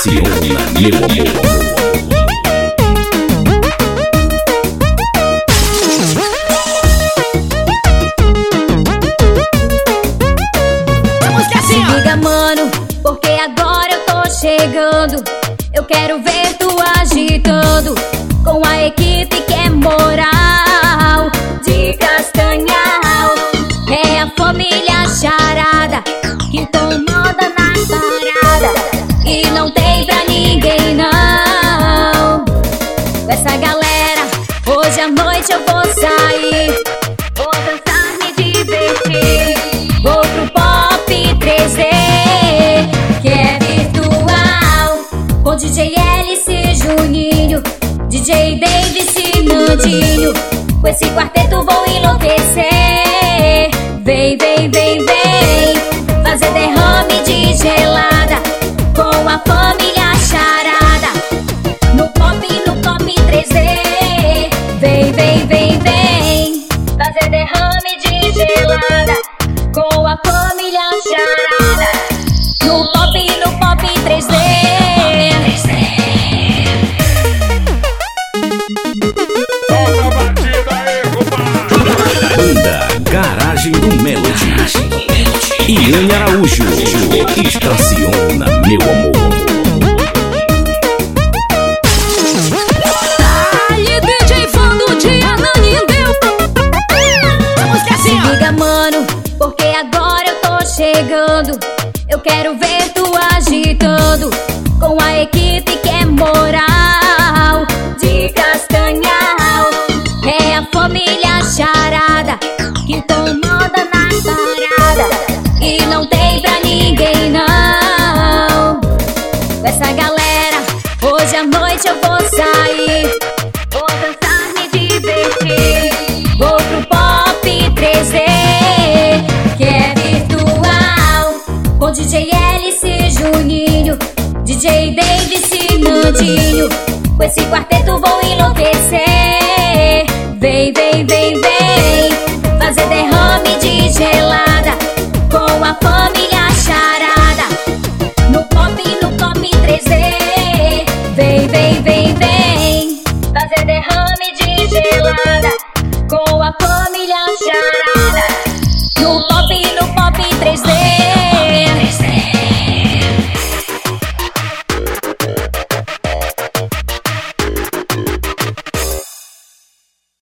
Estaciona, meu amor. Chegando. Eu quero ver tu agitando com a equipe noite eu vou sair, vou dançar, me divertir. Vou pro pop 3D, que é virtual. Com DJ LC Juninho, DJ Davis e Nandinho. Com esse quarteto vou enlouquecer. Vem, vem, vem, vem. Fazer derrame de gelada. Com a família Garagem do Melody. Iane Araújo. Estaciona, meu amor. Ali, DJ fã do dia, Nanindeu. Se liga, mano, porque agora eu tô chegando. Eu quero ver tu agitando com a equipe DJ Davis e Nandinho. Com esse quarteto vou enlouquecer.